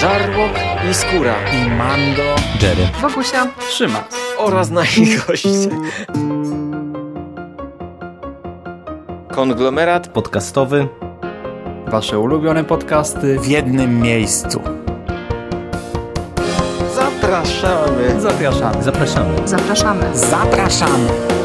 Żarłok i Skóra i Mando, Jerry, Wokusia, Szymas oraz nasi goście. Konglomerat podcastowy. Wasze ulubione podcasty w jednym miejscu. Zapraszamy. Zapraszamy. Zapraszamy. zapraszamy. Zapraszamy.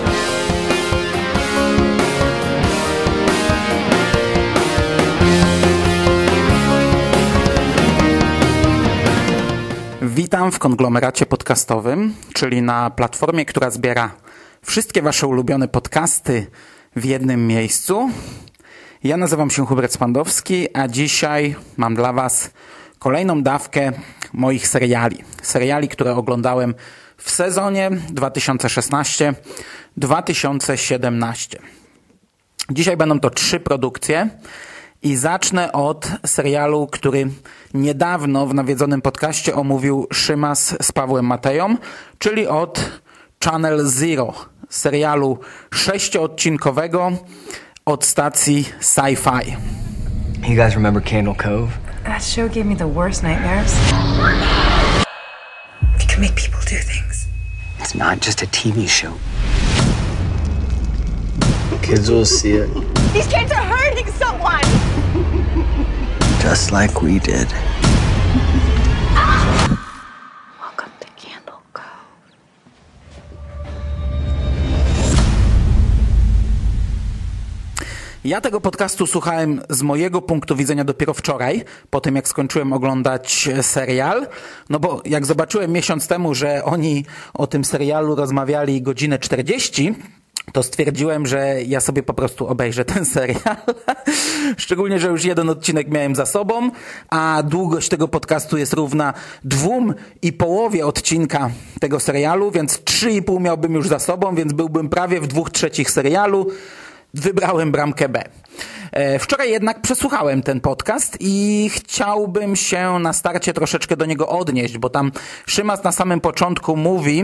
W konglomeracie podcastowym, czyli na platformie, która zbiera wszystkie Wasze ulubione podcasty w jednym miejscu. Ja nazywam się Hubert Spandowski, a dzisiaj mam dla Was kolejną dawkę moich seriali. Seriali, które oglądałem w sezonie 2016-2017. Dzisiaj będą to trzy produkcje i zacznę od serialu, który niedawno w nawiedzonym podcaście omówił Szymas z Pawłem Mateją, czyli od Channel Zero, serialu sześcioodcinkowego od stacji Sci-Fi. You guys remember Candle Cove? That show gave me the worst nightmares. It can make people do things. It's not just a TV show. Kids will see it. These kids are hurting someone! Just like we did. Welcome to Candle Cove. Ja tego podcastu słuchałem z mojego punktu widzenia dopiero wczoraj, po tym jak skończyłem oglądać serial. No bo jak zobaczyłem miesiąc temu, że oni o tym serialu rozmawiali godzinę 40, to stwierdziłem, że ja sobie po prostu obejrzę ten serial. Szczególnie, że już jeden odcinek miałem za sobą, a długość tego podcastu jest równa dwóm i połowie odcinka tego serialu, więc trzy i pół miałbym już za sobą, więc byłbym prawie w dwóch trzecich serialu. Wybrałem bramkę B. E, Wczoraj jednak przesłuchałem ten podcast i chciałbym się na starcie troszeczkę do niego odnieść, bo tam Szymas na samym początku mówi,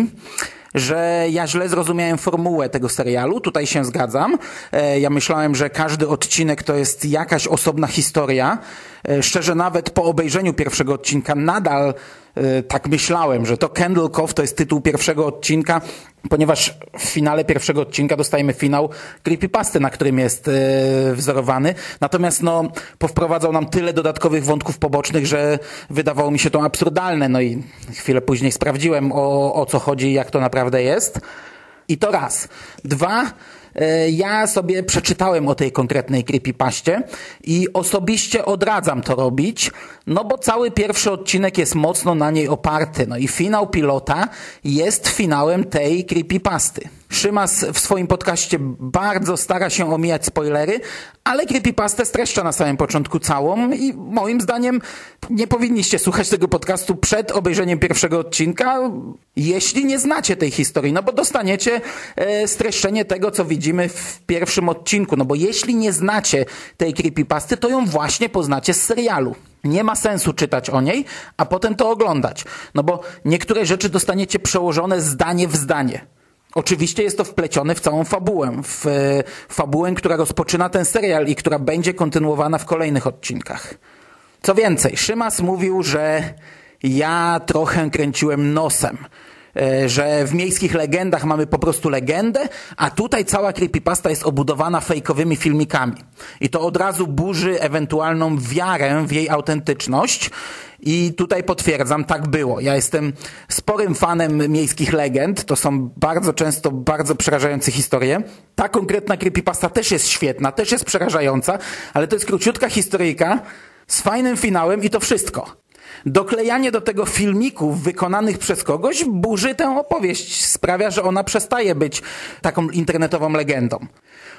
że ja źle zrozumiałem formułę tego serialu. Tutaj się zgadzam. E, Ja myślałem, że każdy odcinek to jest jakaś osobna historia. E, Szczerze, nawet po obejrzeniu pierwszego odcinka nadal tak myślałem, że to Candle Cove to jest tytuł pierwszego odcinka, ponieważ w finale pierwszego odcinka dostajemy finał creepypasty, na którym jest wzorowany. Natomiast no, powprowadzał nam tyle dodatkowych wątków pobocznych, że wydawało mi się to absurdalne. No i chwilę później sprawdziłem o, o co chodzi jak to naprawdę jest. I to raz. Dwa, e, ja sobie przeczytałem o tej konkretnej creepypaście i osobiście odradzam to robić, no bo cały pierwszy odcinek jest mocno na niej oparty. No i finał pilota jest finałem tej creepypasty. Szymas w swoim podcaście bardzo stara się omijać spoilery, ale creepypastę streszcza na samym początku całą i moim zdaniem nie powinniście słuchać tego podcastu przed obejrzeniem pierwszego odcinka, jeśli nie znacie tej historii, no bo dostaniecie e, streszczenie tego, co widzimy w pierwszym odcinku, no bo jeśli nie znacie tej creepypasty, to ją właśnie poznacie z serialu. Nie ma sensu czytać o niej, a potem to oglądać, no bo niektóre rzeczy dostaniecie przełożone zdanie w zdanie. Oczywiście jest to wplecione w całą fabułę, w e, fabułę, która rozpoczyna ten serial i która będzie kontynuowana w kolejnych odcinkach. Co więcej, Szymas mówił, że ja trochę kręciłem nosem, e, że w miejskich legendach mamy po prostu legendę, a tutaj cała creepypasta jest obudowana fejkowymi filmikami. I to od razu burzy ewentualną wiarę w jej autentyczność. I tutaj potwierdzam, tak było. Ja jestem sporym fanem miejskich legend. To są bardzo często bardzo przerażające historie. Ta konkretna creepypasta też jest świetna, też jest przerażająca, ale to jest króciutka historyjka z fajnym finałem i to wszystko. Doklejanie do tego filmików wykonanych przez kogoś burzy tę opowieść, sprawia, że ona przestaje być taką internetową legendą.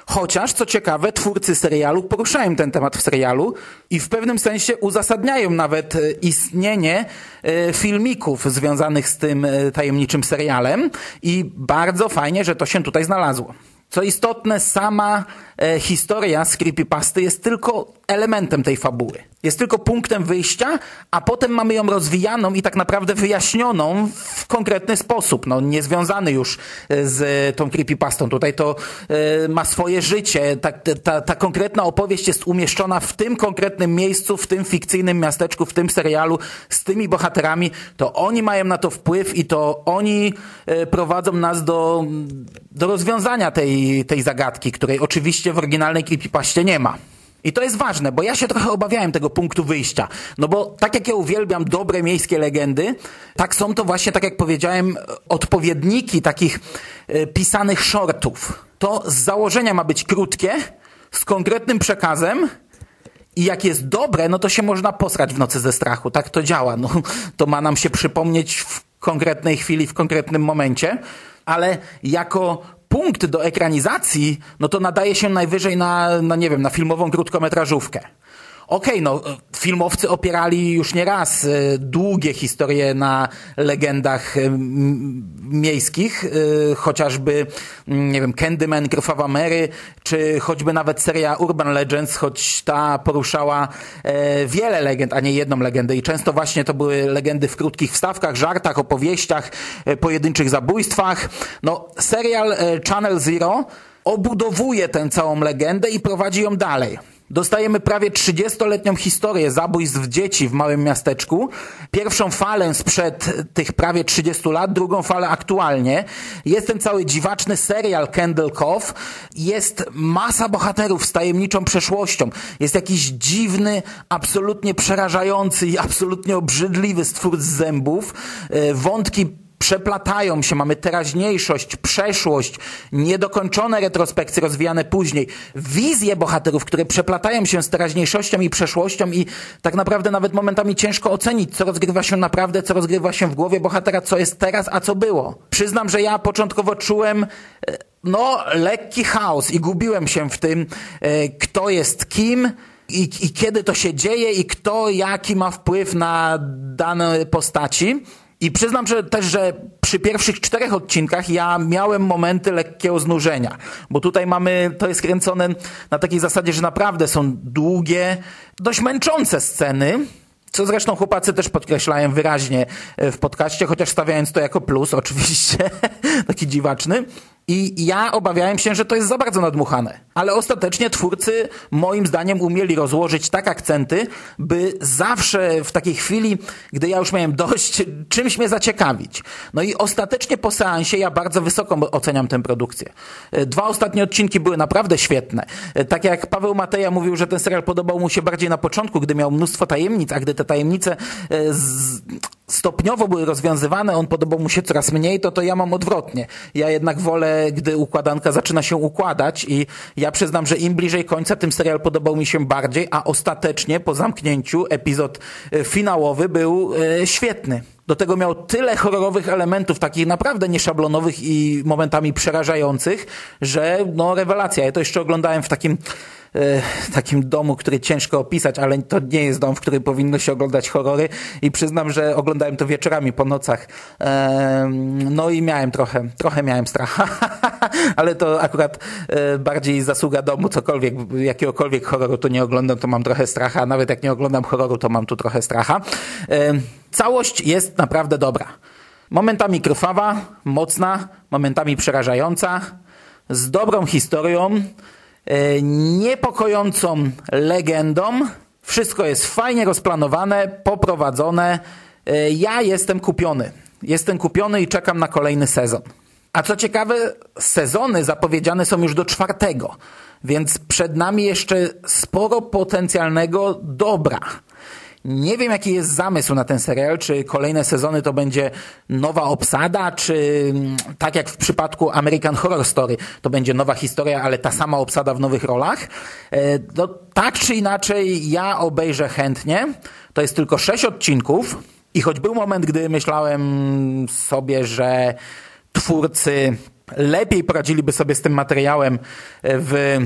Chociaż, co ciekawe, twórcy serialu poruszają ten temat w serialu i w pewnym sensie uzasadniają nawet e, istnienie e, filmików związanych z tym e, tajemniczym serialem i bardzo fajnie, że to się tutaj znalazło. Co istotne, sama e, historia z creepypasty jest tylko elementem tej fabuły. Jest tylko punktem wyjścia, a potem mamy ją rozwijaną i tak naprawdę wyjaśnioną w konkretny sposób. No, niezwiązany już e, z tą creepypastą. Tutaj to e, ma swoje życie. Ta, ta, ta konkretna opowieść jest umieszczona w tym konkretnym miejscu, w tym fikcyjnym miasteczku, w tym serialu, z tymi bohaterami. To oni mają na to wpływ i to oni e, prowadzą nas do, do rozwiązania tej, tej zagadki, której oczywiście w oryginalnej creepypaście nie ma. I to jest ważne, bo ja się trochę obawiałem tego punktu wyjścia. No bo tak jak ja uwielbiam dobre miejskie legendy, tak są to właśnie, tak jak powiedziałem, odpowiedniki takich e, pisanych shortów. To z założenia ma być krótkie, z konkretnym przekazem, i jak jest dobre, no to się można posrać w nocy ze strachu. Tak to działa. No, to ma nam się przypomnieć w konkretnej chwili, w konkretnym momencie. Ale jako punkt do ekranizacji, no to nadaje się najwyżej na, na nie wiem, na filmową krótkometrażówkę. Okej, okay, no filmowcy opierali już nie raz y, długie historie na legendach y, miejskich, y, chociażby, mm, nie wiem, Candyman, Krwawa Mary, czy choćby nawet seria Urban Legends, choć ta poruszała e, wiele legend, a nie jedną legendę i często właśnie to były legendy w krótkich wstawkach, żartach, opowieściach, e, pojedynczych zabójstwach. No, serial e, Channel Zero obudowuje tę całą legendę i prowadzi ją dalej. Dostajemy prawie 30-letnią historię zabójstw dzieci w małym miasteczku. Pierwszą falę sprzed tych prawie 30 lat, drugą falę aktualnie. Jest ten cały dziwaczny serial Candle Cove. Jest masa bohaterów z tajemniczą przeszłością. Jest jakiś dziwny, absolutnie przerażający i absolutnie obrzydliwy stwór z zębów. E, wątki przeplatają się, mamy teraźniejszość, przeszłość, niedokończone retrospekcje rozwijane później, wizje bohaterów, które przeplatają się z teraźniejszością i przeszłością i tak naprawdę nawet momentami ciężko ocenić, co rozgrywa się naprawdę, co rozgrywa się w głowie bohatera, co jest teraz, a co było. Przyznam, że ja początkowo czułem e, no, lekki chaos i gubiłem się w tym, e, kto jest kim, i, i, kiedy to się dzieje i kto jaki ma wpływ na dane postaci. I przyznam że też, że przy pierwszych czterech odcinkach ja miałem momenty lekkiego znużenia, bo tutaj mamy, to jest kręcone na takiej zasadzie, że naprawdę są długie, dość męczące sceny, co zresztą chłopacy też podkreślają wyraźnie w podcaście, chociaż stawiając to jako plus oczywiście, taki dziwaczny. I ja obawiałem się, że to jest za bardzo nadmuchane. Ale ostatecznie twórcy moim zdaniem umieli rozłożyć tak akcenty, by zawsze w takiej chwili, gdy ja już miałem dość, czymś mnie zaciekawić. No i ostatecznie po seansie ja bardzo wysoko oceniam tę produkcję. Dwa ostatnie odcinki były naprawdę świetne. Tak jak Paweł Mateja mówił, że ten serial podobał mu się bardziej na początku, gdy miał mnóstwo tajemnic, a gdy te tajemnice e, stopniowo były rozwiązywane, on podobał mu się coraz mniej, to to ja mam odwrotnie. Ja jednak wolę, gdy układanka zaczyna się układać i ja przyznam, że im bliżej końca, tym serial podobał mi się bardziej, a ostatecznie po zamknięciu epizod e, finałowy był e, świetny. Do tego miał tyle horrorowych elementów, takich naprawdę nieszablonowych i momentami przerażających, że no rewelacja. Ja to jeszcze oglądałem w takim takim domu, który ciężko opisać, ale to nie jest dom, w którym powinno się oglądać horrory i przyznam, że oglądałem to wieczorami po nocach. E, no i miałem trochę, trochę miałem strach, ale to akurat e, bardziej zasługa domu, cokolwiek, jakiegokolwiek horroru tu nie oglądam, to mam trochę stracha, nawet jak nie oglądam horroru, to mam tu trochę stracha. Całość jest naprawdę dobra. Momentami krwawa, mocna, momentami przerażająca, z dobrą historią, E, niepokojącą legendą. Wszystko jest fajnie rozplanowane, poprowadzone. E, ja jestem kupiony. Jestem kupiony i czekam na kolejny sezon. A co ciekawe, sezony zapowiedziane są już do czwartego, więc przed nami jeszcze sporo potencjalnego dobra. Nie wiem, jaki jest zamysł na ten serial, czy kolejne sezony to będzie nowa obsada, czy mm, tak jak w przypadku American Horror Story, to będzie nowa historia, ale ta sama obsada w nowych rolach. E, no, tak czy inaczej, ja obejrzę chętnie. To jest tylko sześć odcinków i choć był moment, gdy myślałem sobie, że twórcy lepiej poradziliby sobie z tym materiałem w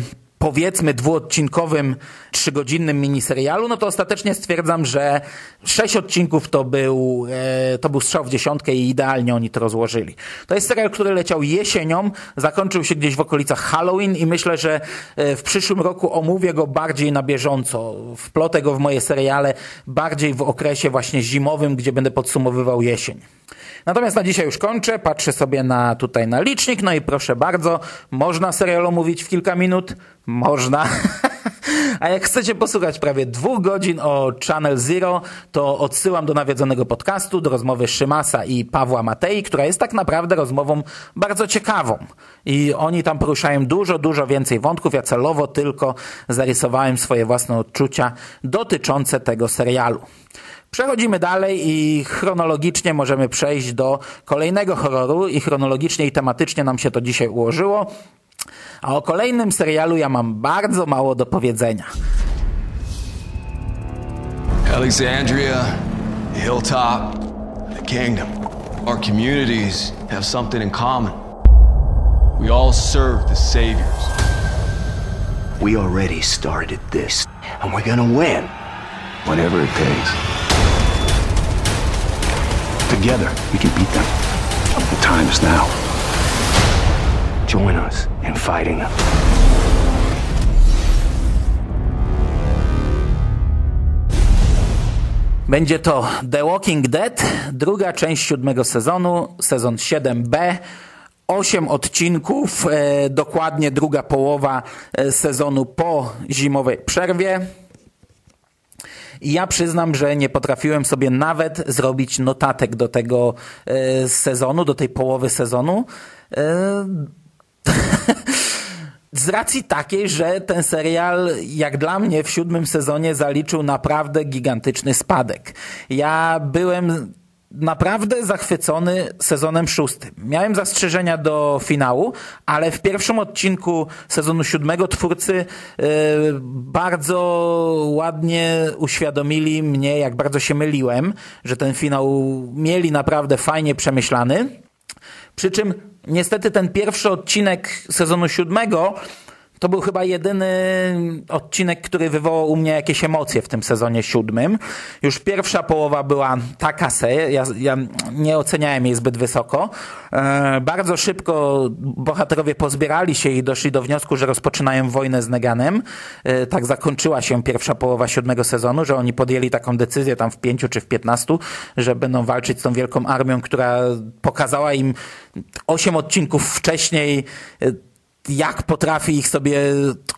powiedzmy dwuodcinkowym, trzygodzinnym miniserialu, no to ostatecznie stwierdzam, że sześć odcinków to był, e, to był strzał w dziesiątkę i idealnie oni to rozłożyli. To jest serial, który leciał jesienią, zakończył się gdzieś w okolicach Halloween i myślę, że e, w przyszłym roku omówię go bardziej na bieżąco. Wplotę go w moje seriale bardziej w okresie właśnie zimowym, gdzie będę podsumowywał jesień. Natomiast na dzisiaj już kończę, patrzę sobie na tutaj na licznik, no i proszę bardzo, można serial omówić w kilka minut? Można. A jak chcecie posłuchać prawie dwóch godzin o Channel Zero, to odsyłam do nawiedzonego podcastu, do rozmowy Szymasa i Pawła Matei, która jest tak naprawdę rozmową bardzo ciekawą. I oni tam poruszają dużo, dużo więcej wątków. Ja celowo tylko zarysowałem swoje własne odczucia dotyczące tego serialu. Przechodzimy dalej i chronologicznie możemy przejść do kolejnego horroru i chronologicznie i tematycznie nam się to dzisiaj ułożyło. A o kolejnym serialu ja mam bardzo mało do powiedzenia. Alexandria, hilltop, the kingdom. Our communities have something in common. We all serve the saviors. We already started this, and we're gonna win. Whatever it takes. Together, we can beat them. The time is now. Join us in fighting them. Będzie to The Walking Dead, druga część siódmego sezonu, sezon 7b. Osiem odcinków, e, dokładnie druga połowa e, sezonu po zimowej przerwie. I ja przyznam, że nie potrafiłem sobie nawet zrobić notatek do tego e, sezonu, do tej połowy sezonu. E, z racji takiej, że ten serial, jak dla mnie, w siódmym sezonie zaliczył naprawdę gigantyczny spadek. Ja byłem naprawdę zachwycony sezonem szóstym. Miałem zastrzeżenia do finału, ale w pierwszym odcinku sezonu siódmego twórcy yy, bardzo ładnie uświadomili mnie, jak bardzo się myliłem, że ten finał mieli naprawdę fajnie przemyślany. Przy czym niestety ten pierwszy odcinek sezonu siódmego to był chyba jedyny odcinek, który wywołał u mnie jakieś emocje w tym sezonie siódmym. Już pierwsza połowa była taka se, ja, ja nie oceniałem jej zbyt wysoko. E, bardzo szybko bohaterowie pozbierali się i doszli do wniosku, że rozpoczynają wojnę z Neganem. E, tak zakończyła się pierwsza połowa siódmego sezonu, że oni podjęli taką decyzję tam w pięciu czy w piętnastu, że będą walczyć z tą wielką armią, która pokazała im osiem odcinków wcześniej e, jak potrafi ich sobie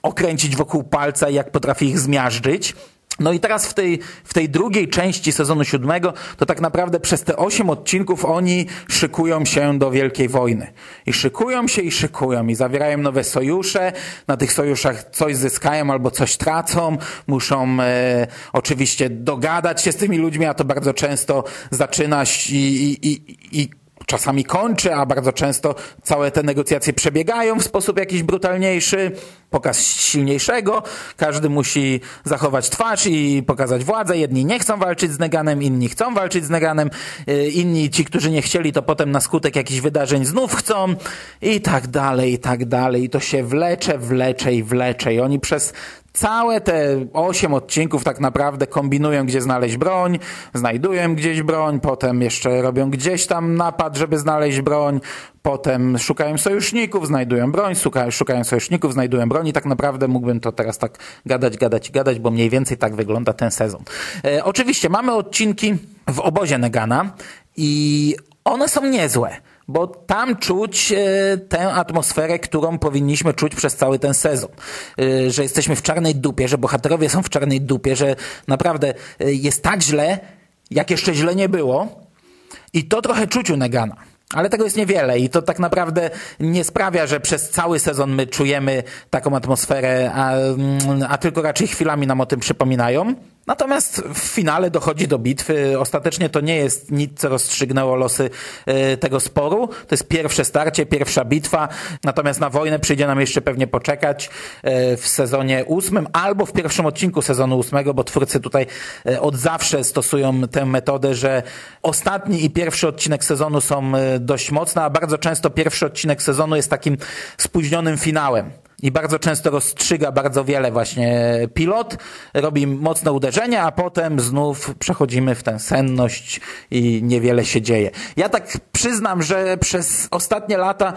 okręcić wokół palca, jak potrafi ich zmiażdżyć. No i teraz w tej, w tej drugiej części sezonu siódmego, to tak naprawdę przez te osiem odcinków oni szykują się do Wielkiej Wojny. I szykują się i szykują i zawierają nowe sojusze, na tych sojuszach coś zyskają albo coś tracą, muszą e, oczywiście dogadać się z tymi ludźmi, a to bardzo często zaczyna i, i, i, i czasami kończy, a bardzo często całe te negocjacje przebiegają w sposób jakiś brutalniejszy, pokaz silniejszego, każdy musi zachować twarz i pokazać władzę, jedni nie chcą walczyć z Neganem, inni chcą walczyć z Neganem, y, inni, ci, którzy nie chcieli, to potem na skutek jakichś wydarzeń znów chcą. I tak dalej, i tak dalej. I to się wlecze, wlecze i wlecze. I oni przez całe te osiem odcinków tak naprawdę kombinują, gdzie znaleźć broń, znajdują gdzieś broń, potem jeszcze robią gdzieś tam napad, żeby znaleźć broń, potem szukają sojuszników, znajdują broń, szukają, sojuszników, znajdują broń i tak naprawdę mógłbym to teraz tak gadać, gadać i gadać, bo mniej więcej tak wygląda ten sezon. E, oczywiście mamy odcinki w obozie Negana i one są niezłe bo tam czuć e, tę atmosferę, którą powinniśmy czuć przez cały ten sezon. E, że jesteśmy w czarnej dupie, że bohaterowie są w czarnej dupie, że naprawdę e, jest tak źle, jak jeszcze źle nie było. I to trochę czuć u Negana. Ale tego jest niewiele i to tak naprawdę nie sprawia, że przez cały sezon my czujemy taką atmosferę, a, mm, a tylko raczej chwilami nam o tym przypominają. Natomiast w finale dochodzi do bitwy. Ostatecznie to nie jest nic, co rozstrzygnęło losy e, tego sporu. To jest pierwsze starcie, pierwsza bitwa. Natomiast na wojnę przyjdzie nam jeszcze pewnie poczekać e, w sezonie ósmym albo w pierwszym odcinku sezonu ósmego, bo twórcy tutaj e, od zawsze stosują tę metodę, że ostatni i pierwszy odcinek sezonu są dość mocne, a bardzo często pierwszy odcinek sezonu jest takim spóźnionym finałem i bardzo często rozstrzyga bardzo wiele właśnie pilot, robi mocne uderzenia, a potem znów przechodzimy w tę senność i niewiele się dzieje. Ja tak przyznam, że przez ostatnie lata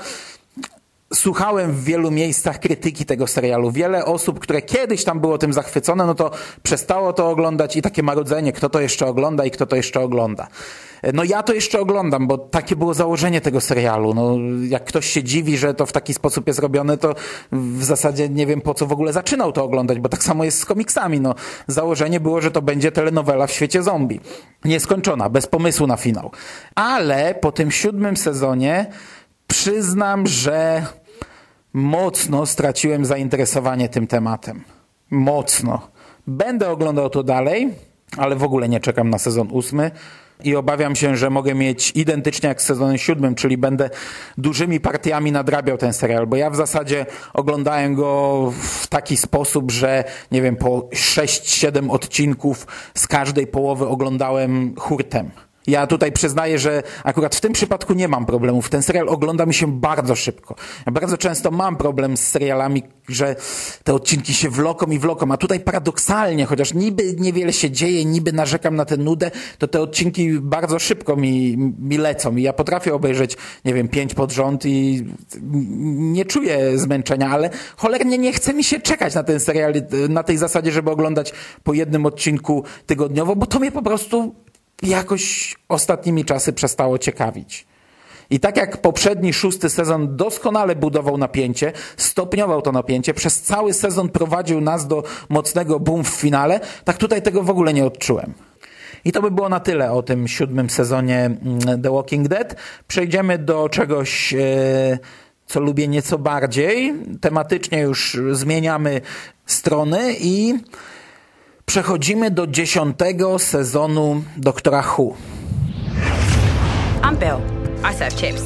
słuchałem w wielu miejscach krytyki tego serialu. Wiele osób, które kiedyś tam było tym zachwycone, no to przestało to oglądać i takie marudzenie, kto to jeszcze ogląda i kto to jeszcze ogląda. No ja to jeszcze oglądam, bo takie było założenie tego serialu. No, jak ktoś się dziwi, że to w taki sposób jest robione, to w zasadzie nie wiem po co w ogóle zaczynał to oglądać, bo tak samo jest z komiksami. No, założenie było, że to będzie telenowela w świecie zombie. Nieskończona, bez pomysłu na finał. Ale po tym siódmym sezonie przyznam, że mocno straciłem zainteresowanie tym tematem. Mocno. Będę oglądał to dalej, ale w ogóle nie czekam na sezon ósmy i obawiam się, że mogę mieć identycznie jak z sezonem siódmym, czyli będę dużymi partiami nadrabiał ten serial, bo ja w zasadzie oglądałem go w taki sposób, że nie wiem, po 6-7 odcinków z każdej połowy oglądałem hurtem. Ja tutaj przyznaję, że akurat w tym przypadku nie mam problemów. Ten serial ogląda mi się bardzo szybko. Ja bardzo często mam problem z serialami, że te odcinki się wloką i wloką, a tutaj paradoksalnie, chociaż niby niewiele się dzieje, niby narzekam na tę nudę, to te odcinki bardzo szybko mi, mi lecą i ja potrafię obejrzeć, nie wiem, pięć pod rząd i nie czuję zmęczenia, ale cholernie nie chce mi się czekać na ten serial na tej zasadzie, żeby oglądać po jednym odcinku tygodniowo, bo to mnie po prostu jakoś ostatnimi czasy przestało ciekawić. I tak jak poprzedni szósty sezon doskonale budował napięcie, stopniował to napięcie, przez cały sezon prowadził nas do mocnego boom w finale, tak tutaj tego w ogóle nie odczułem. I to by było na tyle o tym siódmym sezonie mm, The Walking Dead. Przejdziemy do czegoś, e, co lubię nieco bardziej. Tematycznie już zmieniamy strony i przechodzimy do dziesiątego sezonu Doktora Who. I'm Bill. I serve chips.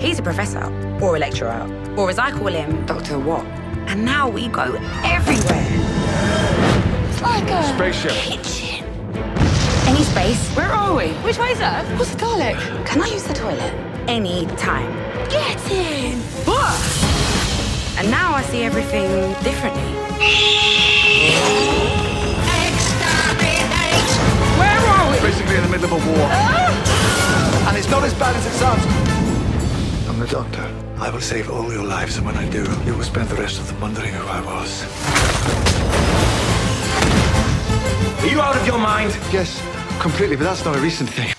He's a professor, or a lecturer, or as I call him, Doctor What. And now we go everywhere. It's like a Spaceship. kitchen. Any space. Where are we? Which way's up? What's the garlic? Can I use the toilet? Any time. Get in. And now I see everything differently. Basically in the middle of a war. And it's not as bad as it sounds. I'm the doctor. I will save all your lives, and when I do, you will spend the rest of them wondering who I was. Are you out of your mind? Yes, completely, but that's not a recent thing.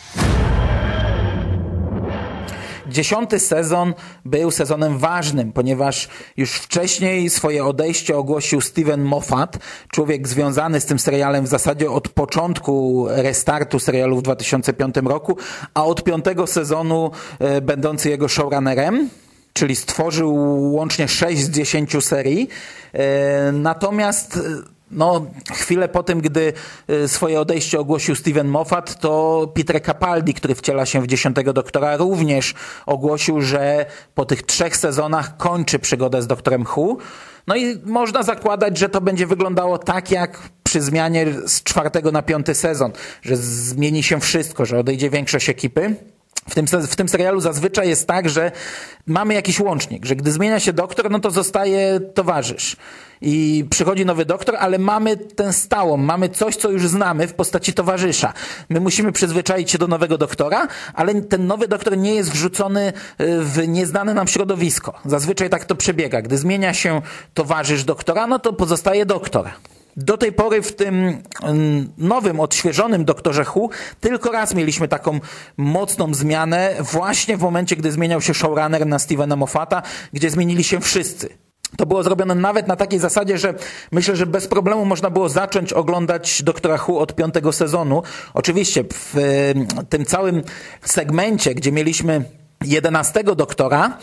Dziesiąty sezon był sezonem ważnym, ponieważ już wcześniej swoje odejście ogłosił Steven Moffat, człowiek związany z tym serialem w zasadzie od początku restartu serialu w 2005 roku, a od piątego sezonu e, będący jego showrunnerem czyli stworzył łącznie 6 z 10 serii. E, Natomiast e, no, chwilę po tym, gdy y, swoje odejście ogłosił Steven Moffat, to Peter Capaldi, który wciela się w dziesiątego doktora, również ogłosił, że po tych trzech sezonach kończy przygodę z doktorem Who. No i można zakładać, że to będzie wyglądało tak jak przy zmianie z czwartego na piąty sezon, że zmieni się wszystko, że odejdzie większość ekipy. W tym, w tym serialu zazwyczaj jest tak, że mamy jakiś łącznik, że gdy zmienia się doktor, no to zostaje towarzysz. I przychodzi nowy doktor, ale mamy tę stałą, mamy coś, co już znamy w postaci towarzysza. My musimy przyzwyczaić się do nowego doktora, ale ten nowy doktor nie jest wrzucony y, w nieznane nam środowisko. Zazwyczaj tak to przebiega. Gdy zmienia się towarzysz doktora, no to pozostaje doktor. Do tej pory w tym mm, nowym, odświeżonym Doktorze Who tylko raz mieliśmy taką mocną zmianę właśnie w momencie, gdy zmieniał się showrunner na Stevena Moffata, gdzie zmienili się wszyscy. To było zrobione nawet na takiej zasadzie, że myślę, że bez problemu można było zacząć oglądać Doktora Who od piątego sezonu. Oczywiście w y, tym całym segmencie, gdzie mieliśmy jedenastego doktora,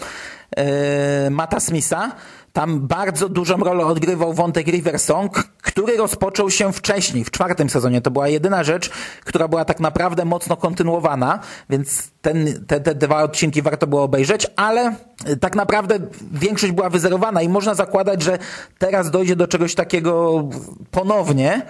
Mata Smitha, tam bardzo dużą rolę odgrywał wątek River Song, który rozpoczął się wcześniej, w czwartym sezonie. To była jedyna rzecz, która była tak naprawdę mocno kontynuowana, więc ten, te, te dwa odcinki warto było obejrzeć, ale tak naprawdę większość była wyzerowana i można zakładać, że teraz dojdzie do czegoś takiego ponownie.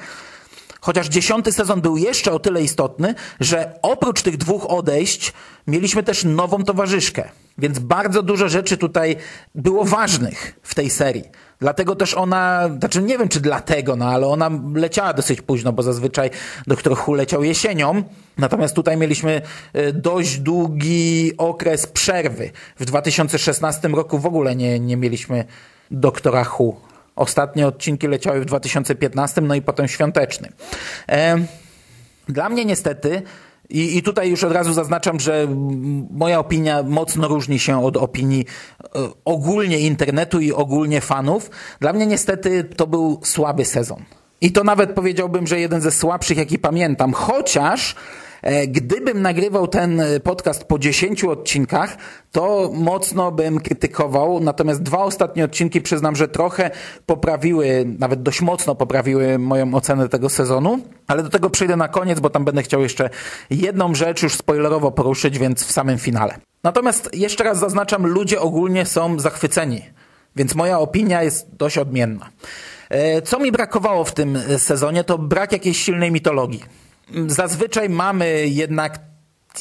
Chociaż dziesiąty sezon był jeszcze o tyle istotny, że oprócz tych dwóch odejść mieliśmy też nową towarzyszkę. Więc bardzo dużo rzeczy tutaj było ważnych w tej serii. Dlatego też ona, znaczy nie wiem czy dlatego, no ale ona leciała dosyć późno, bo zazwyczaj Doktor Who leciał jesienią. Natomiast tutaj mieliśmy y, dość długi okres przerwy. W 2016 roku w ogóle nie, nie mieliśmy Doktora Who. Ostatnie odcinki leciały w 2015, no i potem świąteczny. E, dla mnie niestety i, I tutaj już od razu zaznaczam, że moja opinia mocno różni się od opinii e, ogólnie internetu i ogólnie fanów. Dla mnie niestety to był słaby sezon. I to nawet powiedziałbym, że jeden ze słabszych, jaki pamiętam. Chociaż gdybym nagrywał ten e, podcast po 10 odcinkach, to mocno bym krytykował. Natomiast dwa ostatnie odcinki przyznam, że trochę poprawiły, nawet dość mocno poprawiły moją ocenę tego sezonu. Ale do tego przejdę na koniec, bo tam będę chciał jeszcze jedną rzecz już spoilerowo poruszyć, więc w samym finale. Natomiast jeszcze raz zaznaczam, ludzie ogólnie są zachwyceni. Więc moja opinia jest dość odmienna. E, co mi brakowało w tym sezonie, to brak jakiejś silnej mitologii zazwyczaj mamy jednak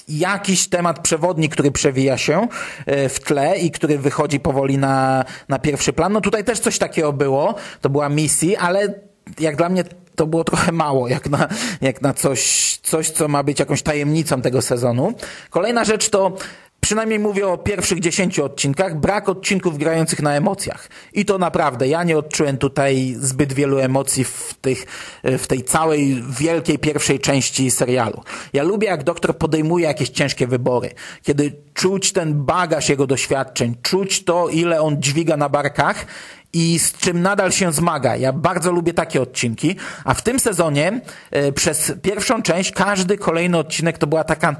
jakiś temat przewodni, który przewija się e, w tle i który wychodzi powoli na, na pierwszy plan. No tutaj też coś takiego było, to była misja, ale jak dla mnie to było trochę mało, jak na, jak na coś, coś, co ma być jakąś tajemnicą tego sezonu. Kolejna rzecz to przynajmniej mówię o pierwszych dziesięciu odcinkach, brak odcinków grających na emocjach. I to naprawdę, ja nie odczułem tutaj zbyt wielu emocji w, tych, w tej całej wielkiej pierwszej części serialu. Ja lubię, jak doktor podejmuje jakieś ciężkie wybory, kiedy czuć ten bagaż jego doświadczeń, czuć to, ile on dźwiga na barkach i z czym nadal się zmaga. Ja bardzo lubię takie odcinki, a w tym sezonie e, przez pierwszą część każdy kolejny odcinek to była taka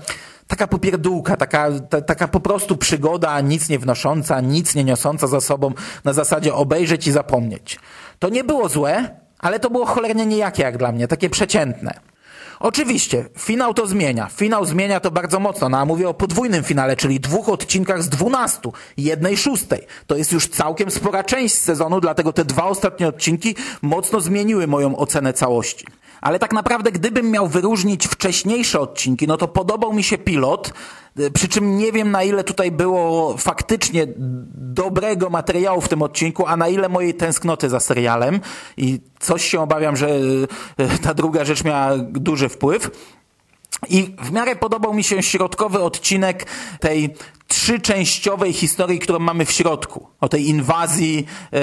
taka popierdółka, taka, ta, taka po prostu przygoda, nic nie wnosząca, nic nie niosąca za sobą, na zasadzie obejrzeć i zapomnieć. To nie było złe, ale to było cholernie nijakie jak dla mnie, takie przeciętne. Oczywiście, finał to zmienia. Finał zmienia to bardzo mocno. No a mówię o podwójnym finale, czyli dwóch odcinkach z dwunastu, jednej szóstej. To jest już całkiem spora część sezonu, dlatego te dwa ostatnie odcinki mocno zmieniły moją ocenę całości. Ale tak naprawdę, gdybym miał wyróżnić wcześniejsze odcinki, no to podobał mi się pilot, y, przy czym nie wiem na ile tutaj było faktycznie dobrego materiału w tym odcinku, a na ile mojej tęsknoty za serialem i coś się obawiam, że y, ta druga rzecz miała duży wpływ. I w miarę podobał mi się środkowy odcinek tej trzyczęściowej historii, którą mamy w środku. O tej inwazji yy,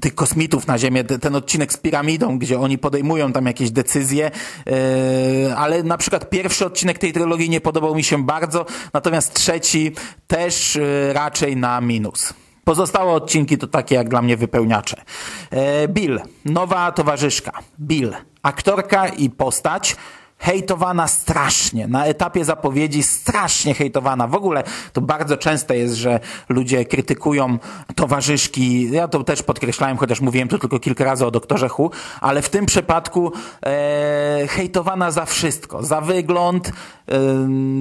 tych kosmitów na Ziemię, ten odcinek z piramidą, gdzie oni podejmują tam jakieś decyzje, yy, ale na przykład pierwszy odcinek tej trylogii nie podobał mi się bardzo, natomiast trzeci też yy, raczej na minus. Pozostałe odcinki to takie jak dla mnie wypełniacze. Yy, Bill, nowa towarzyszka. Bill, aktorka i postać hejtowana strasznie. Na etapie zapowiedzi strasznie hejtowana. W ogóle to bardzo częste jest, że ludzie krytykują towarzyszki. Ja to też podkreślałem, chociaż mówiłem tu tylko kilka razy o doktorze Hu, ale w tym przypadku e, hejtowana za wszystko. Za wygląd, e,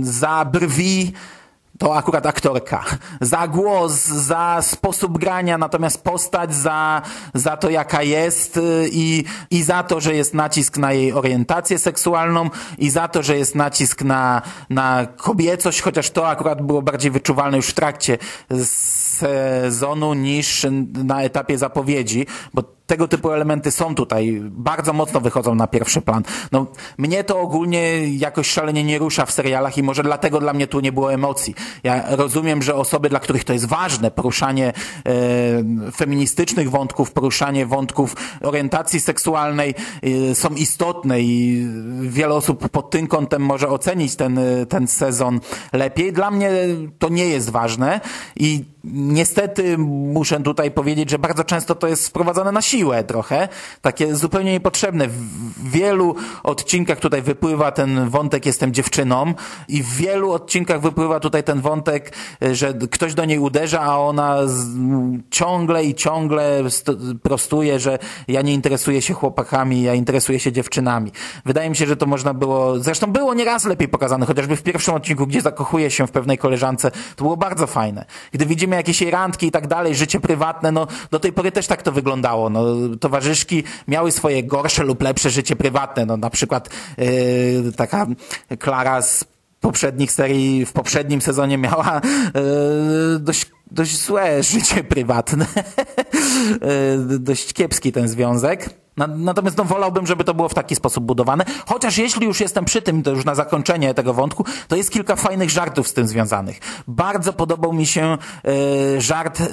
za brwi, to akurat aktorka. Za głos, za sposób grania, natomiast postać za, za to, jaka jest y, i, i za to, że jest nacisk na jej orientację seksualną i za to, że jest nacisk na, na kobiecość, chociaż to akurat było bardziej wyczuwalne już w trakcie sezonu niż na etapie zapowiedzi, bo tego typu elementy są tutaj, bardzo mocno wychodzą na pierwszy plan. No, mnie to ogólnie jakoś szalenie nie rusza w serialach i może dlatego dla mnie tu nie było emocji. Ja rozumiem, że osoby, dla których to jest ważne, poruszanie e, feministycznych wątków, poruszanie wątków orientacji seksualnej e, są istotne i wiele osób pod tym kątem może ocenić ten, ten sezon lepiej. Dla mnie to nie jest ważne i niestety muszę tutaj powiedzieć, że bardzo często to jest wprowadzane na siłę trochę, takie zupełnie niepotrzebne. W wielu odcinkach tutaj wypływa ten wątek jestem dziewczyną i w wielu odcinkach wypływa tutaj ten wątek, że ktoś do niej uderza, a ona ciągle i ciągle prostuje, że ja nie interesuję się chłopakami, ja interesuję się dziewczynami. Wydaje mi się, że to można było, zresztą było nieraz lepiej pokazane, chociażby w pierwszym odcinku, gdzie zakochuje się w pewnej koleżance, to było bardzo fajne. Gdy widzimy jakieś jej randki i tak dalej, życie prywatne, no do tej pory też tak to wyglądało, no Towarzyszki miały swoje gorsze lub lepsze życie prywatne. No, na przykład yy, taka Klara z poprzednich serii, w poprzednim sezonie miała yy, dość, dość złe życie prywatne. yy, dość kiepski ten związek. Na- Natomiast no, wolałbym, żeby to było w taki sposób budowane. Chociaż jeśli już jestem przy tym, to już na zakończenie tego wątku, to jest kilka fajnych żartów z tym związanych. Bardzo podobał mi się e, żart e,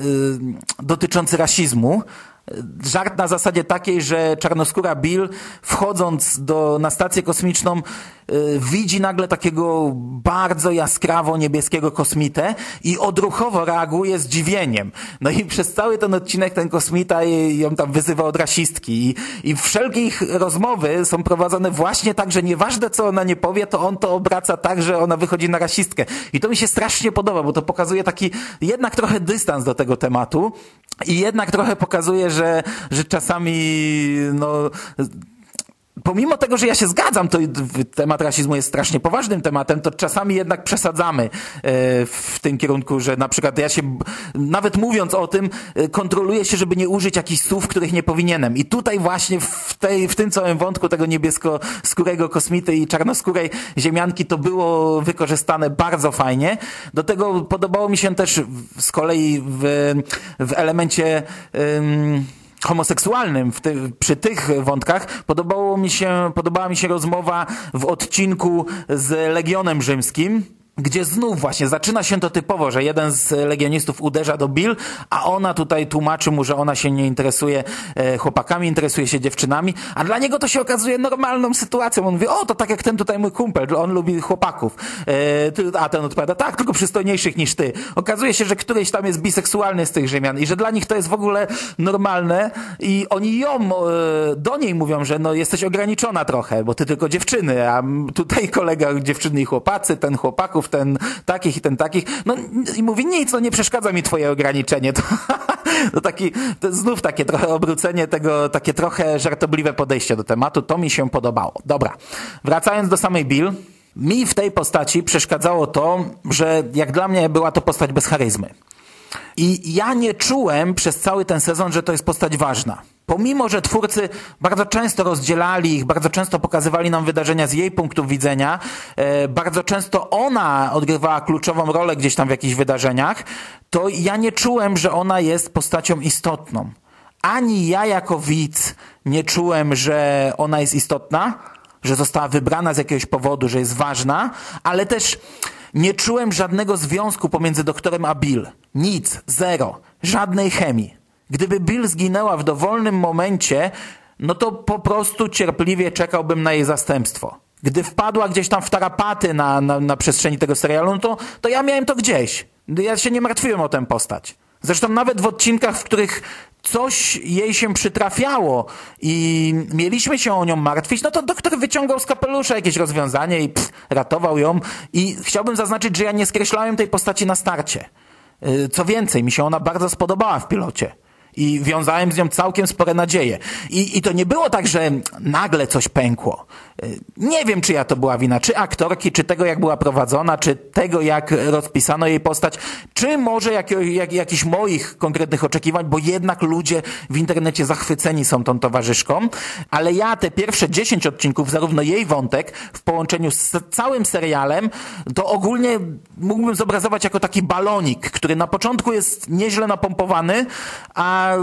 dotyczący rasizmu. Żart na zasadzie takiej, że czarnoskóra Bill wchodząc do, na stację kosmiczną widzi nagle takiego bardzo jaskrawo niebieskiego kosmitę i odruchowo reaguje zdziwieniem. No i przez cały ten odcinek ten kosmita ją tam wyzywa od rasistki i, i wszelkie ich rozmowy są prowadzone właśnie tak, że nieważne co ona nie powie, to on to obraca tak, że ona wychodzi na rasistkę. I to mi się strasznie podoba, bo to pokazuje taki jednak trochę dystans do tego tematu i jednak trochę pokazuje, że, że czasami no pomimo tego, że ja się zgadzam, to temat rasizmu jest strasznie poważnym tematem, to czasami jednak przesadzamy e, w tym kierunku, że na przykład ja się, nawet mówiąc o tym, e, kontroluję się, żeby nie użyć jakichś słów, których nie powinienem. I tutaj właśnie w, tej, w tym całym wątku tego niebiesko-skórego kosmity i czarnoskórej ziemianki to było wykorzystane bardzo fajnie. Do tego podobało mi się też z kolei w, w elemencie... homoseksualnym w ty, przy tych wątkach podobało mi się, podobała mi się rozmowa w odcinku z Legionem Rzymskim, gdzie znów właśnie zaczyna się to typowo, że jeden z legionistów uderza do Bill, a ona tutaj tłumaczy mu, że ona się nie interesuje e, chłopakami, interesuje się dziewczynami, a dla niego to się okazuje normalną sytuacją. On mówi, o, to tak jak ten tutaj mój kumpel, on lubi chłopaków. E, a ten odpowiada, tak, tylko przystojniejszych niż ty. Okazuje się, że któryś tam jest biseksualny z tych Rzymian i że dla nich to jest w ogóle normalne i oni ją, e, do niej mówią, że no jesteś ograniczona trochę, bo ty tylko dziewczyny, a tutaj kolega dziewczyny i chłopacy, ten chłopaków, ten takich i ten takich. No i mówi nic, no nie przeszkadza mi twoje ograniczenie. To, to taki, to znów takie trochę obrócenie tego, takie trochę żartobliwe podejście do tematu. To mi się podobało. Dobra, wracając do samej Bill. Mi w tej postaci przeszkadzało to, że jak dla mnie była to postać bez charyzmy. I ja nie czułem przez cały ten sezon, że to jest postać ważna. Pomimo, że twórcy bardzo często rozdzielali ich, bardzo często pokazywali nam wydarzenia z jej punktu widzenia, e, bardzo często ona odgrywała kluczową rolę gdzieś tam w jakichś wydarzeniach, to ja nie czułem, że ona jest postacią istotną. Ani ja jako widz nie czułem, że ona jest istotna, że została wybrana z jakiegoś powodu, że jest ważna, ale też nie czułem żadnego związku pomiędzy doktorem a Bill. Nic, zero, żadnej chemii. Gdyby Bill zginęła w dowolnym momencie, no to po prostu cierpliwie czekałbym na jej zastępstwo. Gdy wpadła gdzieś tam w tarapaty na, na, na przestrzeni tego serialu, no to, to ja miałem to gdzieś. Ja się nie martwiłem o tę postać. Zresztą nawet w odcinkach, w których coś jej się przytrafiało i mieliśmy się o nią martwić, no to doktor wyciągał z kapelusza jakieś rozwiązanie i pff, ratował ją. I chciałbym zaznaczyć, że ja nie skreślałem tej postaci na starcie. Yy, Co więcej, mi się ona bardzo spodobała w pilocie. I wiązałem z nią całkiem spore nadzieje. I, I to nie było tak, że nagle coś pękło. Yy, Nie wiem, czyja to była wina. Czy aktorki, czy tego, jak była prowadzona, czy tego, jak rozpisano jej postać, czy może jak, jak, jakichś moich konkretnych oczekiwań, bo jednak ludzie w internecie zachwyceni są tą towarzyszką. Ale ja te pierwsze 10 odcinków, zarówno jej wątek w połączeniu z całym serialem, to ogólnie mógłbym zobrazować jako taki balonik, który na początku jest nieźle napompowany, a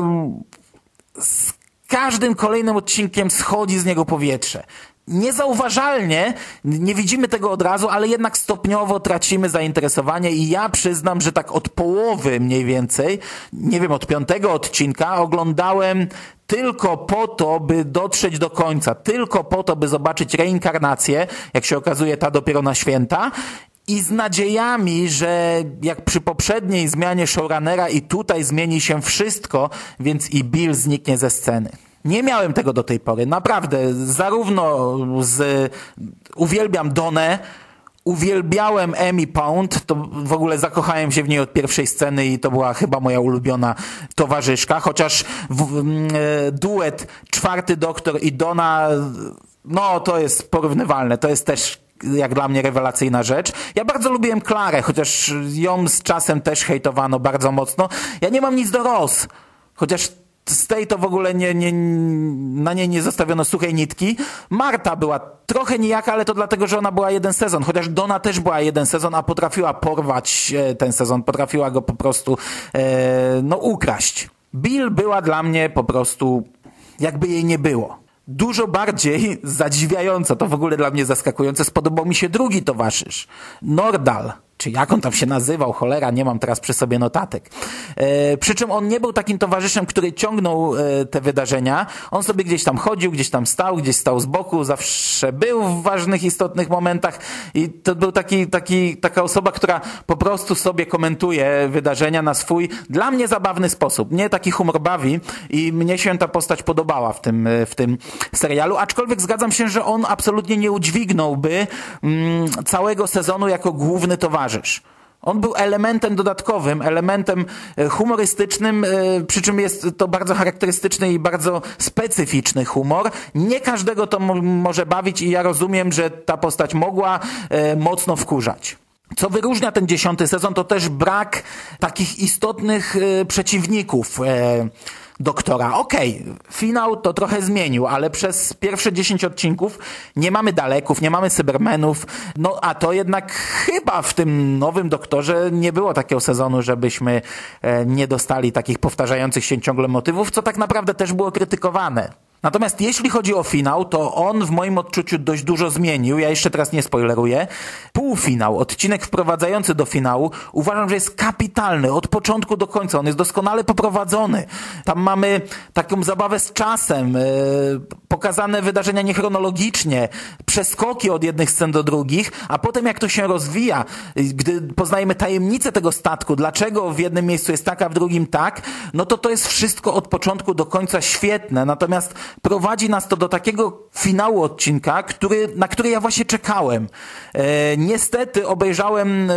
z każdym kolejnym odcinkiem schodzi z niego powietrze. Niezauważalnie, nie widzimy tego od razu, ale jednak stopniowo tracimy zainteresowanie i ja przyznam, że tak od połowy mniej więcej, nie wiem, od piątego odcinka oglądałem tylko po to, by dotrzeć do końca, tylko po to, by zobaczyć reinkarnację, jak się okazuje ta dopiero na święta i z nadziejami, że jak przy poprzedniej zmianie showrunnera i tutaj zmieni się wszystko, więc i Bill zniknie ze sceny. Nie miałem tego do tej pory, naprawdę. Zarówno z... Uwielbiam Donę, uwielbiałem Emmy Pound, to w ogóle zakochałem się w niej od pierwszej sceny i to była chyba moja ulubiona towarzyszka, chociaż w, e, duet Czwarty Doktor i Dona, no to jest porównywalne, to jest też jak dla mnie rewelacyjna rzecz. Ja bardzo lubiłem Klarę, chociaż ją z czasem też hejtowano bardzo mocno. Ja nie mam nic do Ross, chociaż z tej to w ogóle nie, nie, na niej nie zostawiono suchej nitki. Marta była trochę nijaka, ale to dlatego, że ona była jeden sezon, chociaż Dona też była jeden sezon, a potrafiła porwać e, ten sezon, potrafiła go po prostu e, no ukraść. Bill była dla mnie po prostu jakby jej nie było. Dużo bardziej zadziwiająco, to w ogóle dla mnie zaskakujące, spodobał mi się drugi towarzysz, Nordal czy jak on tam się nazywał, cholera, nie mam teraz przy sobie notatek. E, przy czym on nie był takim towarzyszem, który ciągnął e, te wydarzenia. On sobie gdzieś tam chodził, gdzieś tam stał, gdzieś stał z boku, zawsze był w ważnych, istotnych momentach i to był taki, taki, taka osoba, która po prostu sobie komentuje wydarzenia na swój, dla mnie zabawny sposób. Mnie taki humor bawi i mnie się ta postać podobała w tym, w tym serialu, aczkolwiek zgadzam się, że on absolutnie nie udźwignąłby mm, całego sezonu jako główny towarzysz On był elementem dodatkowym, elementem e, humorystycznym, e, przy czym jest to bardzo charakterystyczny i bardzo specyficzny humor. Nie każdego to może bawić i ja rozumiem, że ta postać mogła e, mocno wkurzać. Co wyróżnia ten dziesiąty sezon, to też brak takich istotnych przeciwników doktora. Okej, okay, finał to trochę zmienił, ale przez pierwsze 10 odcinków nie mamy daleków, nie mamy cybermenów, no a to jednak chyba w tym nowym doktorze nie było takiego sezonu, żebyśmy e, nie dostali takich powtarzających się ciągle motywów, co tak naprawdę też było krytykowane. Natomiast jeśli chodzi o finał, to on w moim odczuciu dość dużo zmienił. Ja jeszcze teraz nie spoileruję. Półfinał, odcinek wprowadzający do finału, uważam, że jest kapitalny od początku do końca. On jest doskonale poprowadzony. Tam mamy taką zabawę z czasem, yy, pokazane wydarzenia niechronologicznie, przeskoki od jednych scen do drugich, a potem jak to się rozwija, gdy poznajemy tajemnicę tego statku, dlaczego w jednym miejscu jest tak, a w drugim tak, no to to jest wszystko od początku do końca świetne. Natomiast prowadzi nas to do takiego finału odcinka, który, na który ja właśnie czekałem. E, niestety obejrzałem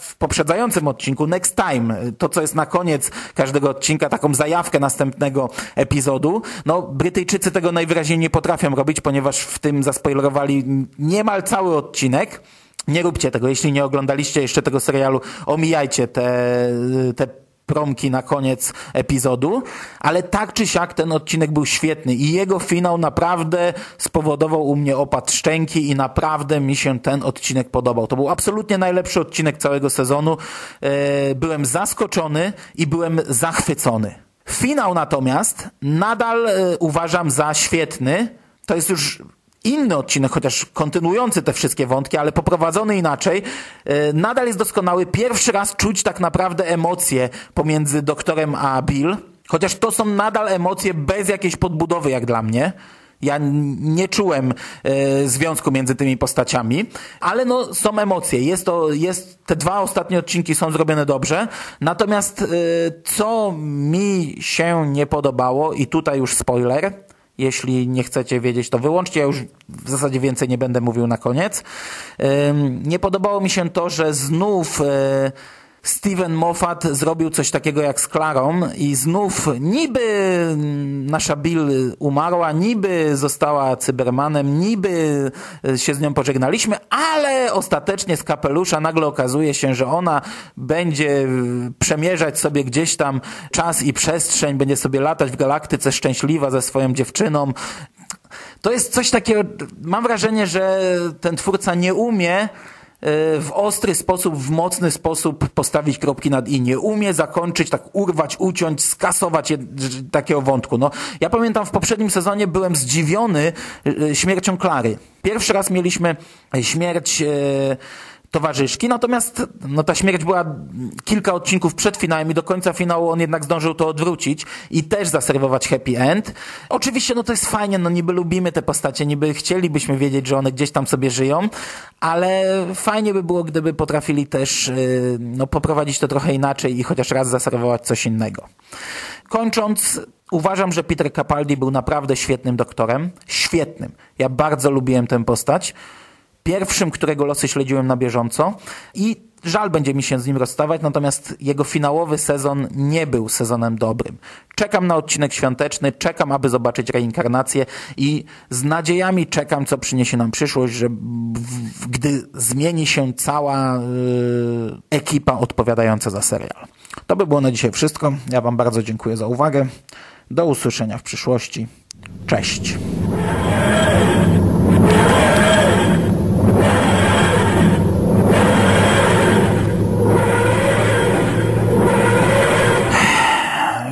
w poprzedzającym odcinku Next Time, to co jest na koniec każdego odcinka, taką zajawkę następnego epizodu. No, Brytyjczycy tego najwyraźniej nie potrafią robić, ponieważ w tym zaspoilerowali niemal cały odcinek. Nie róbcie tego, jeśli nie oglądaliście jeszcze tego serialu, omijajcie te, te promki na koniec epizodu, ale tak czy siak ten odcinek był świetny i jego finał naprawdę spowodował u mnie opad szczęki i naprawdę mi się ten odcinek podobał. To był absolutnie najlepszy odcinek całego sezonu. E, byłem zaskoczony i byłem zachwycony. Finał natomiast nadal e, uważam za świetny. To jest już inny odcinek, chociaż kontynuujący te wszystkie wątki, ale poprowadzony inaczej, e, nadal jest doskonały. Pierwszy raz czuć tak naprawdę emocje pomiędzy doktorem a Bill, chociaż to są nadal emocje bez jakiejś podbudowy, jak dla mnie. Ja nie czułem e, związku między tymi postaciami, ale no są emocje. Jest to, jest, te dwa ostatnie odcinki są zrobione dobrze. Natomiast e, co mi się nie podobało, i tutaj już spoiler, jeśli nie chcecie wiedzieć, to wyłączcie. Ja już w zasadzie więcej nie będę mówił na koniec. Nie podobało mi się to, że znów e, Steven Moffat zrobił coś takiego jak z Klarą i znów niby nasza Bill umarła, niby została cybermanem, niby się z nią pożegnaliśmy, ale ostatecznie z kapelusza nagle okazuje się, że ona będzie przemierzać sobie gdzieś tam czas i przestrzeń, będzie sobie latać w galaktyce szczęśliwa ze swoją dziewczyną. To jest coś takiego, mam wrażenie, że ten twórca nie umie w ostry sposób, w mocny sposób postawić kropki nad i. Nie umie zakończyć, tak urwać, uciąć, skasować je, takiego wątku. No, ja pamiętam w poprzednim sezonie byłem zdziwiony e, śmiercią Klary. Pierwszy raz mieliśmy śmierć towarzyszki, natomiast no, ta śmierć była kilka odcinków przed finałem i do końca finału on jednak zdążył to odwrócić i też zaserwować happy end. Oczywiście no to jest fajnie, no niby lubimy te postacie, niby chcielibyśmy wiedzieć, że one gdzieś tam sobie żyją, ale fajnie by było, gdyby potrafili też yy, no, poprowadzić to trochę inaczej i chociaż raz zaserwować coś innego. Kończąc, uważam, że Peter Capaldi był naprawdę świetnym doktorem. Świetnym. Ja bardzo lubiłem tę postać pierwszym, którego losy śledziłem na bieżąco i żal będzie mi się z nim rozstawać, natomiast jego finałowy sezon nie był sezonem dobrym. Czekam na odcinek świąteczny, czekam, aby zobaczyć reinkarnację i z nadziejami czekam, co przyniesie nam przyszłość, że gdy zmieni się cała yy, ekipa odpowiadająca za serial. To by było na dzisiaj wszystko. Ja Wam bardzo dziękuję za uwagę. Do usłyszenia w przyszłości. Cześć.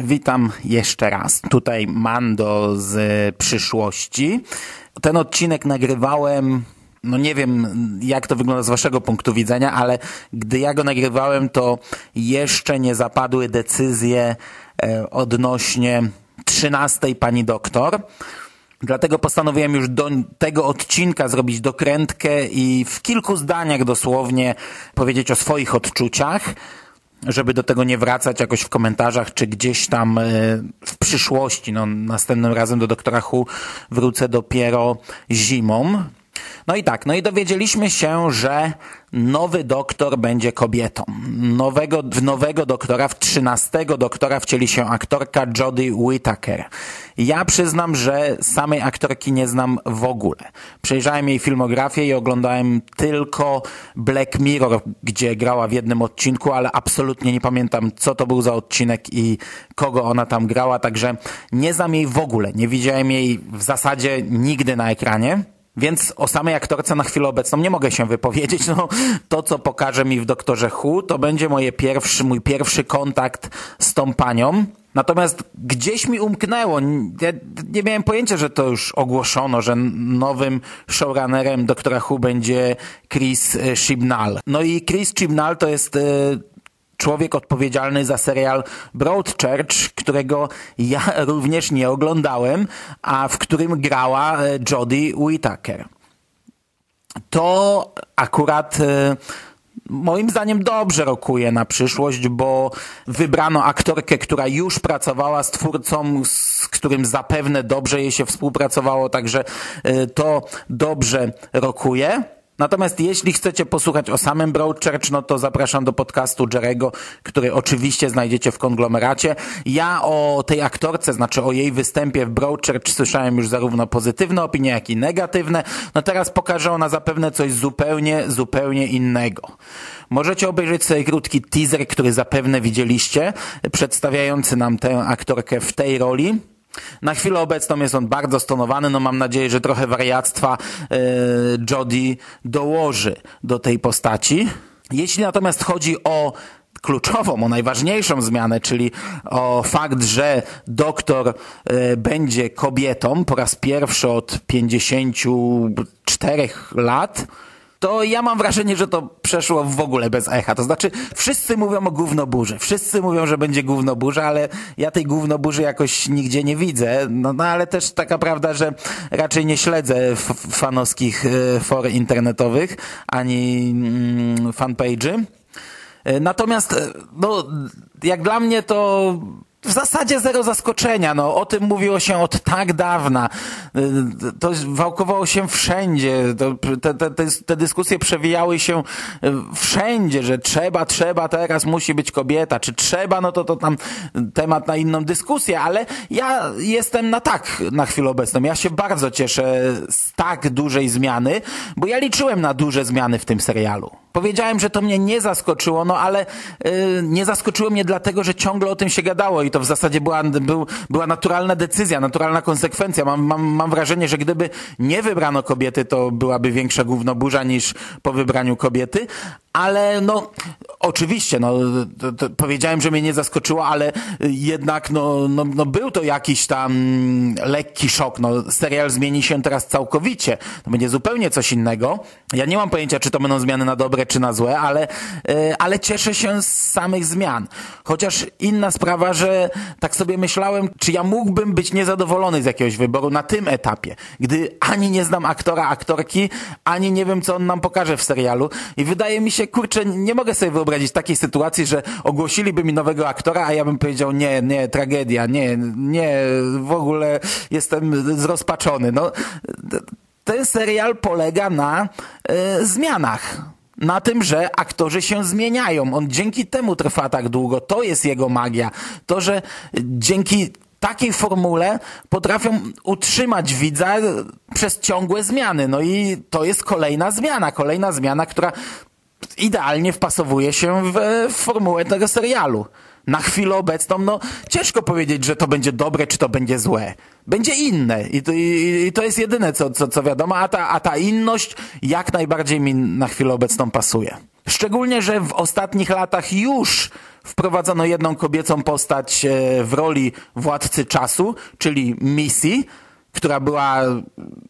Witam jeszcze raz. Tutaj Mando z przyszłości. Ten odcinek nagrywałem no nie wiem, jak to wygląda z waszego punktu widzenia, ale gdy ja go nagrywałem, to jeszcze nie zapadły decyzje e, odnośnie trzynastej pani doktor. Dlatego postanowiłem już do tego odcinka zrobić dokrętkę i w kilku zdaniach dosłownie powiedzieć o swoich odczuciach żeby do tego nie wracać jakoś w komentarzach, czy gdzieś tam e, w przyszłości. No, następnym razem do doktora Hu wrócę dopiero zimą. No i tak, no i dowiedzieliśmy się, że nowy doktor będzie kobietą. Nowego, w nowego doktora, w trzynastego doktora wcieli się aktorka Jodie Whittaker. Ja przyznam, że samej aktorki nie znam w ogóle. Przejrzałem jej filmografię i oglądałem tylko Black Mirror, gdzie grała w jednym odcinku, ale absolutnie nie pamiętam, co to był za odcinek i kogo ona tam grała, także nie znam jej w ogóle. Nie widziałem jej w zasadzie nigdy na ekranie. Więc o samej aktorce na chwilę obecną nie mogę się wypowiedzieć. No, to, co pokaże mi w Doktorze Hu, to będzie moje pierwszy, mój pierwszy kontakt z tą panią. Natomiast gdzieś mi umknęło, ja nie miałem pojęcia, że to już ogłoszono, że nowym showrunnerem Doktora Hu będzie Chris Chibnall. No i Chris Chibnall to jest e, człowiek odpowiedzialny za serial Broadchurch, którego ja również nie oglądałem, a w którym grała e, Jodie Whittaker. To akurat e, moim zdaniem dobrze rokuje na przyszłość, bo wybrano aktorkę, która już pracowała z twórcą, z którym zapewne dobrze jej się współpracowało, także e, to dobrze rokuje. Natomiast jeśli chcecie posłuchać o samym Broadchurch, no to zapraszam do podcastu Jerego, który oczywiście znajdziecie w konglomeracie. Ja o tej aktorce, znaczy o jej występie w Broadchurch słyszałem już zarówno pozytywne opinie, jak i negatywne. No teraz pokaże ona zapewne coś zupełnie, zupełnie innego. Możecie obejrzeć sobie krótki teaser, który zapewne widzieliście, przedstawiający nam tę aktorkę w tej roli. Na chwilę obecną jest on bardzo stonowany, no mam nadzieję, że trochę wariactwa e, Jodie dołoży do tej postaci. Jeśli natomiast chodzi o kluczową, o najważniejszą zmianę, czyli o fakt, że doktor e, będzie kobietą po raz pierwszy od 54 lat, to ja mam wrażenie, że to przeszło w ogóle bez echa. To znaczy, wszyscy mówią o gównoburze. Wszyscy mówią, że będzie gównoburza, ale ja tej gównoburzy jakoś nigdzie nie widzę. No, no ale też taka prawda, że raczej nie śledzę fanowskich y, for internetowych, ani mm, fanpage'y. Y, natomiast, y, no, jak dla mnie to w zasadzie zero zaskoczenia. No, o tym mówiło się od tak dawna. To wałkowało się wszędzie. Te, te, te, dyskusje przewijały się wszędzie, że trzeba, trzeba, teraz musi być kobieta. Czy trzeba, no to to tam temat na inną dyskusję, ale ja jestem na tak na chwilę obecną. Ja się bardzo cieszę z tak dużej zmiany, bo ja liczyłem na duże zmiany w tym serialu. Powiedziałem, że to mnie nie zaskoczyło, no ale yy, nie zaskoczyło mnie dlatego, że ciągle o tym się gadało i to w zasadzie była, był, była naturalna decyzja, naturalna konsekwencja. Mam, mam, mam wrażenie, że gdyby nie wybrano kobiety, to byłaby większa gównoburza niż po wybraniu kobiety, ale no oczywiście, no to, to powiedziałem, że mnie nie zaskoczyło, ale jednak no, no, no był to jakiś tam lekki szok. No, serial zmieni się teraz całkowicie. To będzie zupełnie coś innego. Ja nie mam pojęcia, czy to będą zmiany na dobre, czy na złe, ale, e, ale cieszę się z samych zmian. Chociaż inna sprawa, że tak sobie myślałem, czy ja mógłbym być niezadowolony z jakiegoś wyboru na tym etapie, gdy ani nie znam aktora, aktorki, ani nie wiem, co on nam pokaże w serialu. I wydaje mi się, kurczę, nie mogę sobie wyobrazić takiej sytuacji, że ogłosiliby mi nowego aktora, a ja bym powiedział, nie, nie, tragedia, nie, nie, w ogóle jestem zrozpaczony. No, ten serial polega na y, zmianach na tym, że aktorzy się zmieniają. On dzięki temu trwa tak długo. To jest jego magia. To, że dzięki takiej formule potrafią utrzymać widza przez ciągłe zmiany. No i to jest kolejna zmiana, kolejna zmiana, która idealnie wpasowuje się w, w formułę tego serialu. Na chwilę obecną, no ciężko powiedzieć, że to będzie dobre, czy to będzie złe. Będzie inne i to, i, i to jest jedyne, co, co, co wiadomo, a ta, a ta inność jak najbardziej mi na chwilę obecną pasuje. Szczególnie, że w ostatnich latach już wprowadzono jedną kobiecą postać e, w roli władcy czasu, czyli Missy, która była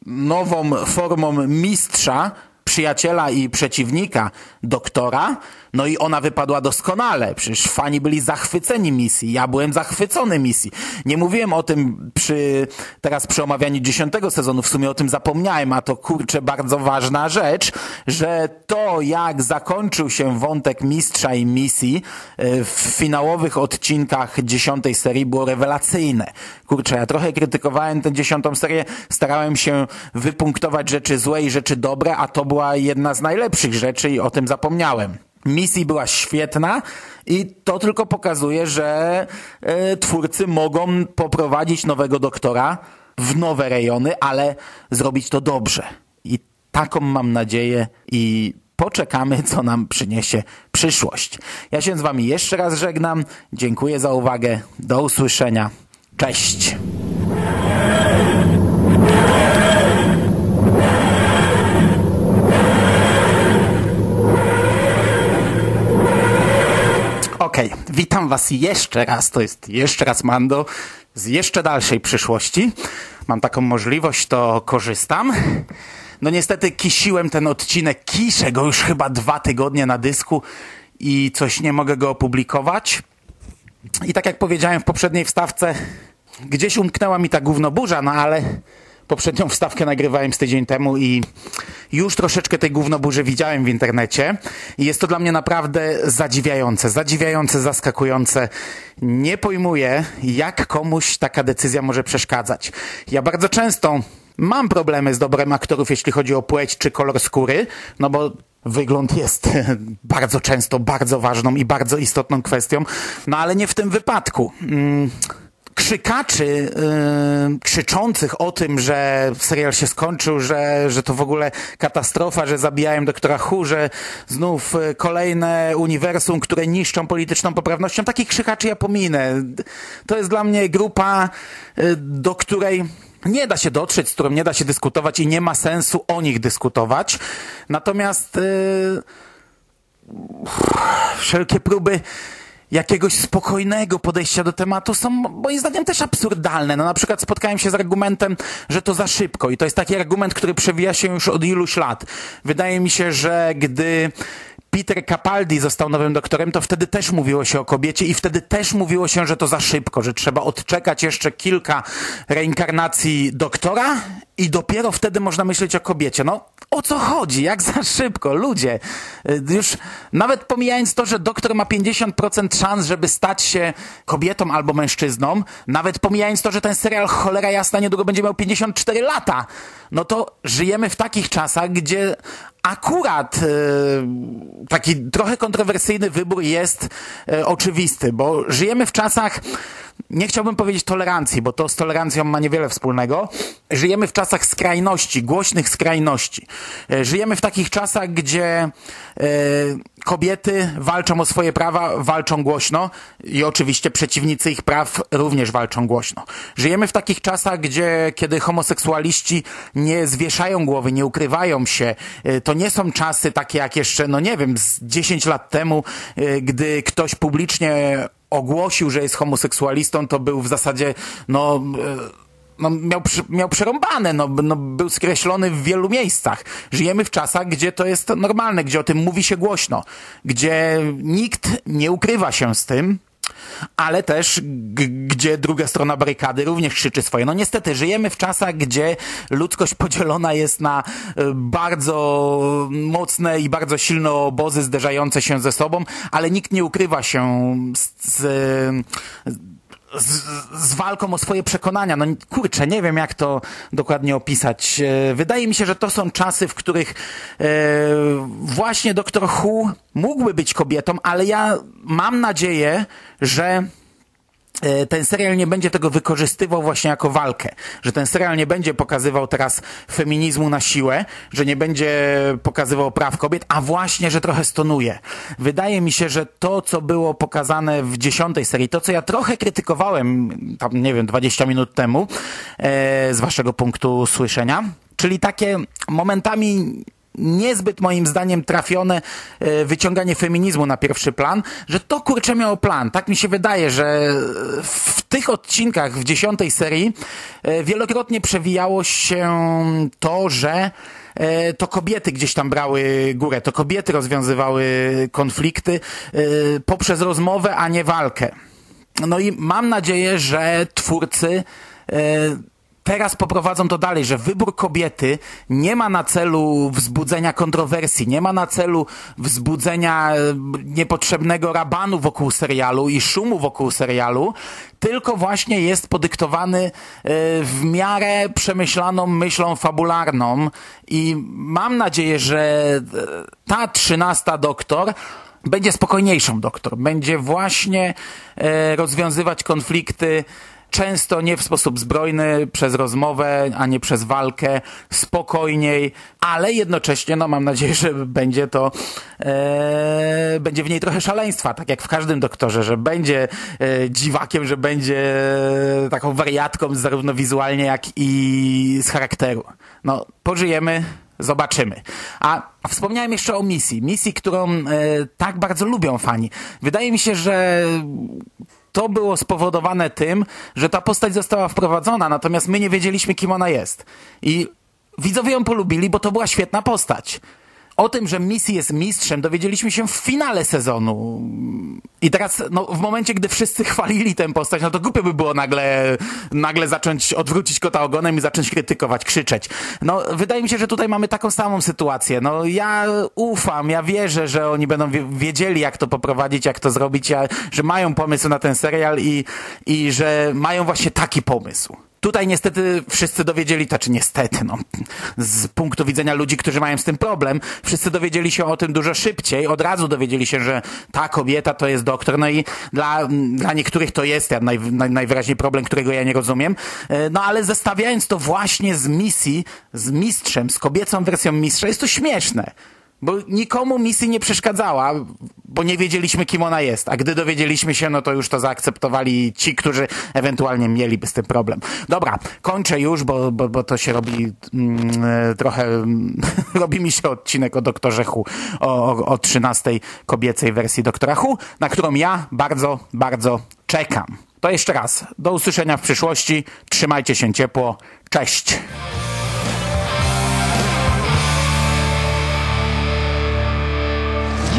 nową formą mistrza, przyjaciela i przeciwnika doktora, no i ona wypadła doskonale. Przecież fani byli zachwyceni misji. Ja byłem zachwycony misji. Nie mówiłem o tym przy, teraz przy omawianiu dziesiątego sezonu, w sumie o tym zapomniałem, a to kurczę bardzo ważna rzecz, że to jak zakończył się wątek mistrza i misji e, w finałowych odcinkach dziesiątej serii było rewelacyjne. Kurczę, ja trochę krytykowałem tę dziesiątą serię, starałem się wypunktować rzeczy złe i rzeczy dobre, a to była jedna z najlepszych rzeczy i o tym zapomniałem misji była świetna i to tylko pokazuje, że e, twórcy mogą poprowadzić nowego doktora w nowe rejony, ale zrobić to dobrze. I taką mam nadzieję i poczekamy, co nam przyniesie przyszłość. Ja się z wami jeszcze raz żegnam. Dziękuję za uwagę. Do usłyszenia. Cześć. Okej, okay, witam was jeszcze raz, to jest jeszcze raz Mando z jeszcze dalszej przyszłości. Mam taką możliwość, to korzystam. No niestety kisiłem ten odcinek, kiszę go już chyba dwa tygodnie na dysku i coś nie mogę go opublikować. I tak jak powiedziałem w poprzedniej wstawce, gdzieś umknęła mi ta gównoburza, no ale poprzednią wstawkę nagrywałem z tydzień temu i już troszeczkę tej gównoburzy widziałem w internecie i jest to dla mnie naprawdę zadziwiające, zadziwiające, zaskakujące. Nie pojmuję, jak komuś taka decyzja może przeszkadzać. Ja bardzo często mam problemy z dobrem aktorów, jeśli chodzi o płeć czy kolor skóry, no bo Wygląd jest bardzo często bardzo ważną i bardzo istotną kwestią, no ale nie w tym wypadku. Mm krzykaczy yy, krzyczących o tym, że serial się skończył, że, że to w ogóle katastrofa, że zabijają doktora Hu, że znów y, kolejne uniwersum, które niszczą polityczną poprawnością. Takich krzykaczy ja pominę. To jest dla mnie grupa, yy, do której nie da się dotrzeć, z którą nie da się dyskutować i nie ma sensu o nich dyskutować. Natomiast yy, wszelkie próby jakiegoś spokojnego podejścia do tematu są moim zdaniem też absurdalne. No na przykład spotkałem się z argumentem, że to za szybko i to jest taki argument, który przewija się już od iluś lat. Wydaje mi się, że gdy Peter Capaldi został nowym doktorem, to wtedy też mówiło się o kobiecie i wtedy też mówiło się, że to za szybko, że trzeba odczekać jeszcze kilka reinkarnacji doktora i dopiero wtedy można myśleć o kobiecie. No, o co chodzi? Jak za szybko? Ludzie, y, już nawet pomijając to, że doktor ma 50% szans, żeby stać się kobietą albo mężczyzną, nawet pomijając to, że ten serial cholera jasna niedługo będzie miał 54 lata, no to żyjemy w takich czasach, gdzie akurat y, taki trochę kontrowersyjny wybór jest y, oczywisty, bo żyjemy w czasach nie chciałbym powiedzieć tolerancji, bo to z tolerancją ma niewiele wspólnego. Żyjemy w czasach skrajności, głośnych skrajności. E, żyjemy w takich czasach, gdzie e, kobiety walczą o swoje prawa, walczą głośno i oczywiście przeciwnicy ich praw również walczą głośno. Żyjemy w takich czasach, gdzie kiedy homoseksualiści nie zwieszają głowy, nie ukrywają się, e, to nie są czasy takie jak jeszcze, no nie wiem, z 10 lat temu, gdy ktoś publicznie ogłosił, że jest homoseksualistą, to był w zasadzie, no, e, no, miał, miał przerąbane, no, no, był skreślony w wielu miejscach. Żyjemy w czasach, gdzie to jest normalne, gdzie o tym mówi się głośno, gdzie nikt nie ukrywa się z tym, ale też gdzie druga strona barykady również krzyczy swoje. No niestety, żyjemy w czasach, gdzie ludzkość podzielona jest na e, bardzo mocne i bardzo silne obozy zderzające się ze sobą, ale nikt nie ukrywa się z, z z, z, walką o swoje przekonania. No kurczę, nie wiem jak to dokładnie opisać. E, wydaje mi się, że to są czasy, w których e, właśnie doktor Hu mógłby być kobietą, ale ja mam nadzieję, że ten serial nie będzie tego wykorzystywał właśnie jako walkę, że ten serial nie będzie pokazywał teraz feminizmu na siłę, że nie będzie pokazywał praw kobiet, a właśnie, że trochę stonuje. Wydaje mi się, że to, co było pokazane w dziesiątej serii, to, co ja trochę krytykowałem tam, nie wiem, 20 minut temu, e, z waszego punktu słyszenia, czyli takie momentami niezbyt moim zdaniem trafione e, wyciąganie feminizmu na pierwszy plan, że to kurczę miało plan. Tak mi się wydaje, że w tych odcinkach w dziesiątej serii e, wielokrotnie przewijało się to, że e, to kobiety gdzieś tam brały górę, to kobiety rozwiązywały konflikty poprzez rozmowę, a nie walkę. No i mam nadzieję, że twórcy teraz poprowadzą to dalej, że wybór kobiety nie ma na celu wzbudzenia kontrowersji, nie ma na celu wzbudzenia e, niepotrzebnego rabanu wokół serialu i szumu wokół serialu, tylko właśnie jest podyktowany e, w miarę przemyślaną myślą fabularną. I mam nadzieję, że e, ta trzynasta doktor będzie spokojniejszą doktor, będzie właśnie rozwiązywać konflikty często nie w sposób zbrojny, przez rozmowę, a nie przez walkę, spokojniej, ale jednocześnie, no mam nadzieję, że będzie to, e, będzie w niej trochę szaleństwa, tak jak w każdym doktorze, że będzie e, dziwakiem, że będzie taką wariatką zarówno wizualnie, jak i z charakteru. No, pożyjemy, Zobaczymy. A wspomniałem jeszcze o misji. Misji, którą e, tak bardzo lubią fani. Wydaje mi się, że to było spowodowane tym, że ta postać została wprowadzona, natomiast my nie wiedzieliśmy, kim ona jest. I widzowie ją polubili, bo to była świetna postać. O tym, że Missy jest mistrzem, dowiedzieliśmy się w finale sezonu. I teraz, no, w momencie, gdy wszyscy chwalili tę postać, no to głupio by było nagle, nagle zacząć odwrócić kota ogonem i zacząć krytykować, krzyczeć. No, wydaje mi się, że tutaj mamy taką samą sytuację. No, ja ufam, ja wierzę, że oni będą wiedzieli, jak to poprowadzić, jak to zrobić, że mają pomysł na ten serial i, i że mają właśnie taki pomysł. Tutaj niestety wszyscy dowiedzieli, to czy niestety, no, z punktu widzenia ludzi, którzy mają z tym problem, wszyscy dowiedzieli się o tym dużo szybciej, od razu dowiedzieli się, że ta kobieta to jest doktor, no i dla, dla niektórych to jest ja, naj, naj, najwyraźniej problem, którego ja nie rozumiem, e, no ale zestawiając to właśnie z misji, z mistrzem, z kobiecą wersją mistrza, jest to śmieszne. Bo nikomu misji nie przeszkadzała, bo nie wiedzieliśmy, kim ona jest. A gdy dowiedzieliśmy się, no to już to zaakceptowali ci, którzy ewentualnie mieliby z tym problem. Dobra, kończę już, bo, bo, bo to się robi mm, e, trochę... robi mi się odcinek o doktorze Hu, o, o, o 13 kobiecej wersji doktora Hu, na którą ja bardzo, bardzo czekam. To jeszcze raz. Do usłyszenia w przyszłości. Trzymajcie się ciepło. Cześć!